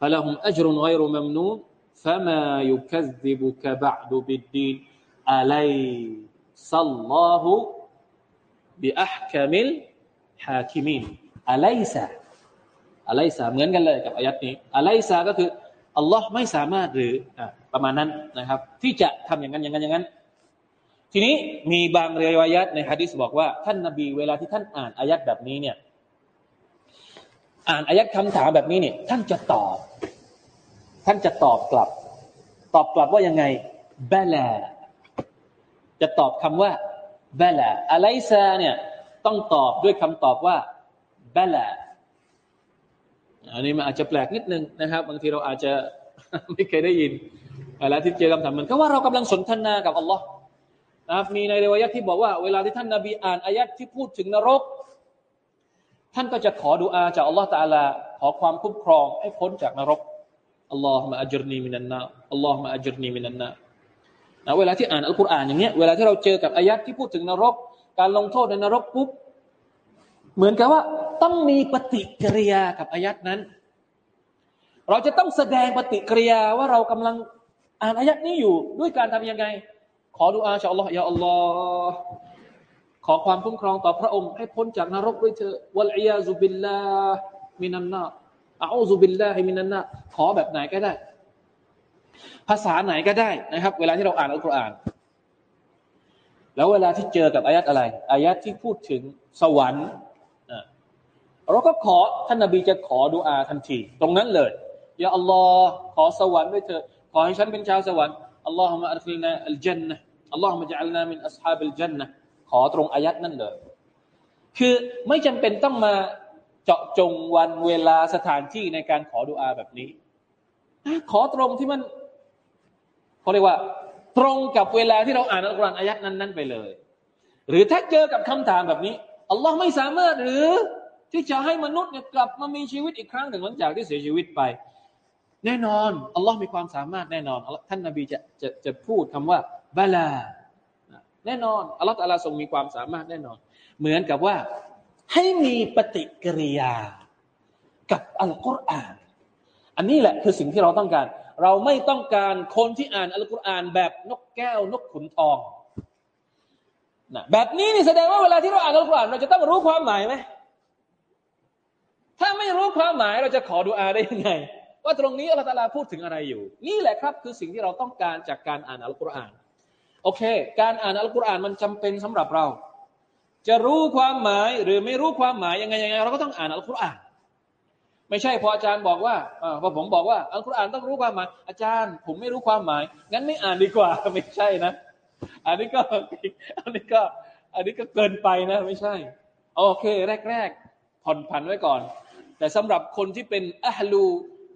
فلهم أجر غير ممنون فما يكذبك بعد بالدين أليس الله بأحكم الحاكمين أليس อะไรสาเหมือนกันเลยกับอายัดนี้อะไรสาก็คืออัลลอฮ์ไม่สามารถหรือประมาณนั้นนะครับ ที่จะทำอย่างนั้นอย่างนั้นอย่างนั้น ทีนี้มีบางเรียวัยัดในฮะดิษบอกว่าท่านนบีเวลาที่ท่านอ่านอายัดแบบนี้เนี่ย อ่านอายัดคำถามแบบนี้เนี่ย ท่านจะตอบ ท่านจะตอบกลับ ตอบกลับว่ายังไงบาลาจะตอบคำว่าบาลาอะไรซาเนี่ยต้องตอบด้วยคำตอบว่าบาลาอันนี้มันอาจจะแปลกนิดนึงนะครับ บางทีเราอาจจะไม่เคยได้ยินแล้วที่เจอคำถามมันก็ว่าเรากำลังสนทนากับอัลลอฮ์ นะครับมีในเรวยัตที่บอกว่า เวลาที่ท่านนาบีอ่านอายัดที่พูดถึงนรก ท่านก็จะขอดุอาจากอัลลอฮ์ตาลา ขอความคุ้มครองให้พ้นจากนรกอัลลอฮ์มาอัจรนีมินันนาอัลลอฮ์มาอัจรนีมินันนานะเวลาที่อ่านอัลกุรอานอย่างเงี้ยเวลาที่เราเจอกับอายัดที่พูดถึงนรก การลงโทษในนรกปุ๊บเหมือนกับว่าต้องมีปฏิกิริยากับอายัดนั้น เราจะต้องแสดงปฏิกิริยาว่าเรากำลังอ่านอายัดนี้อยู่ด้วยการทำยังไง ขอดุอาชาอัลลอฮ์ยาอัลลอฮ์ขอความคุ้มครองต่อพระองค์ให้พ้นจากนรกด้วยเถอะวัลอียาซุบิลลามินันนาอาอูซุบิลลาฮิมินันนาขอแบบไหนก็ได้ ภาษาไหนก็ได้นะครับ เวลาที่เราอ่านอัลกุรอาน แล้วเวลาที่เจอกับอายัดอะไร อายัดที่พูดถึงสวรรค์เราก็ขอท่านนบีจะขอดุอาทันที ตรงนั้นเลยيا الله ขอสวรรค์ด้วยเถอะขอให้ฉันเป็นชาวสวรรค์اللهم أدخلنا الجنة اللهم اجعلنا من أصحاب الجنة ขอตรงอายัดนั่นเลยคือไม่จำเป็นต้องมาเจาะจงวันเวลาสถานที่ในการขอดุอาแบบนี้ ขอตรงที่มันเขาเรียกว่า ตรงกับเวลาที่เราอ่านอัลกุรอานอายัดนั้นๆไปเลย หรือถ้าเจอกับคำถามแบบนี้อัลลอฮ์ไม่สามารถหรือที่จะให้มนุษย์เนี่ยกลับมามีชีวิตอีกครั้งหนึ่งหลังจากที่เสียชีวิตไป แน่นอนอัลลอฮ์มีความสามารถแน่นอนท่านนาบีจะจะจะพูดคำว่า บลา แน่นอน อัลลอฮ์ตะลาทรงมีความสามารถแน่นอน เหมือนกับว่าให้มีปฏิกิริยากับอัลกุรอาน อันนี้แหละคือสิ่งที่เราต้องการ เราไม่ต้องการคนที่อ่านอัลกุรอานแบบนกแก้วนกขุนทองนะแบบนี้นี่แสดงว่าเวลาที่เราอ่านอัลกุรอานเราจะต้องรู้ความหมายไหมถ้าไม่รู้ความหมายเราจะขอดูอาได้ยังไง ว่าตรงนี้อัลลอฮฺพูดถึงอะไรอยู่ นี่แหละครับ คือสิ่งที่เราต้องการจากการอ่านอัลกุรอาน โอเค การอ่านอัลกุรอานมันจำเป็นสำหรับเรา จะรู้ความหมายหรือไม่รู้ความหมายยังไงยังไงเราก็ต้องอ่านอัลกุรอาน ไม่ใช่พออาจารย์บอกว่าพอผมบอกว่าอัลกุรอานต้องรู้ความหมาย อาจารย์ ผมไม่รู้ความหมาย งั้นไม่อ่านดีกว่าไม่ใช่นะ อันนี้ก็อันนี้ก็ อันนี้ก็เกินไปนะ ไม่ใช่ โอเค แรก ๆ ผ่อนผันไว้ก่อน แต่สำหรับคนที่เป็นอัลลู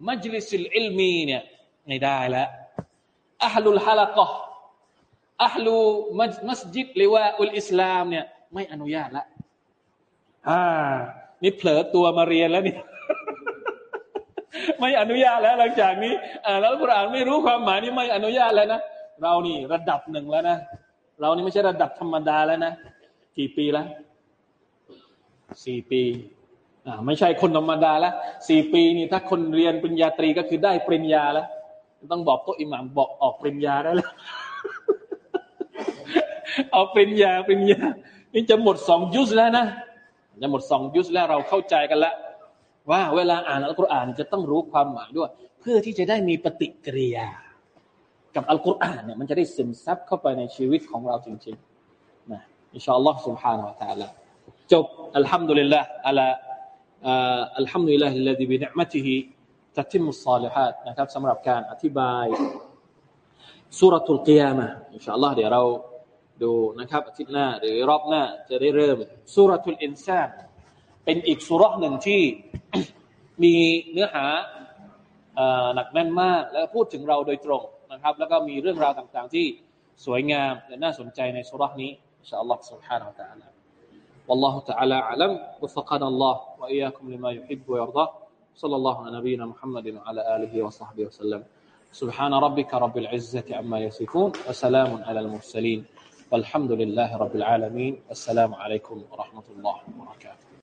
มัจลิสิลอิลมีเนี่ยไม่ได้แล้วอัลลุลฮะละกะ อัลลูมัสยิดหรือว่าอุลอิสลามเนี่ยไม่อนุญาตละอ่า นี่เผลอตัวมาเรียนแล้วนี่ไม่อนุญาตแล้วหลังจากนี้อ่าแล้วกุรอานไม่รู้ความหมายนี่ไม่อนุญาตแล้วนะเรานี่ระดับหนึ่งแล้วนะเรานี่ไม่ใช่ระดับธรรมดาแล้วนะกี่ปีแล้วสี่ปีอ่าไม่ใช่คนธรรมดาแล้วสี่ปีนี่ถ้าคนเรียนปริญญาตรีก็คือได้ปริญญาแล้ว ต้องบอกโต๊ะอิหม่ามบอกออกปริญญาได้แล้ว เอาปริญญาปริญญานี่จะหมดสองยุสแล้วนะจะหมดสองยุสแล้วเราเข้าใจกันแล้วว่าเวลาอ่านอัลกุรอานจะต้องรู้ความหมายด้วย เพื่อที่จะได้มีปฏิกิริยา กับอัลกุรอานเนี่ยมันจะได้ซึมซับเข้าไปในชีวิตของเราจริงๆนะอินชาอัลลอฮ์ سبحانه และ تعالى จบอัลฮัมดุลิลละอัลอัลฮัมดุลิลลาฮิลลาฮิบินิอ์มะติฮิตัติมุสซาลิฮัดนะครับสำหรับการอธิบายสุรทูลกิยามะอินชาอัลลอฮ์เดี๋ยวเรา ดูนะครับอาทิตย์หน้าหรือรอบหน้าจะได้เริ่มสุรทูลอินซานเป็นอีกสุรหนึ่งที่มีเนื้อหาหนักแน่นมาก แล้วพูดถึงเราโดยตรงนะครับ แล้วก็มีเรื่องราวต่างๆที่สวยงามและน่าสนใจในสุรนี้อินชาอัลลอฮ์ سبحانه และ تعالى والله تعالى أعلم وفقنا الله وإياكم لما يحب ويرضى صلى الله على نبينا محمد وعلى آله وصحبه وسلم سبحان ربك رب العزة عما يصفون وسلام على المرسلين والحمد لله رب العالمين. السلام عليكم ورحمة الله وبركاته.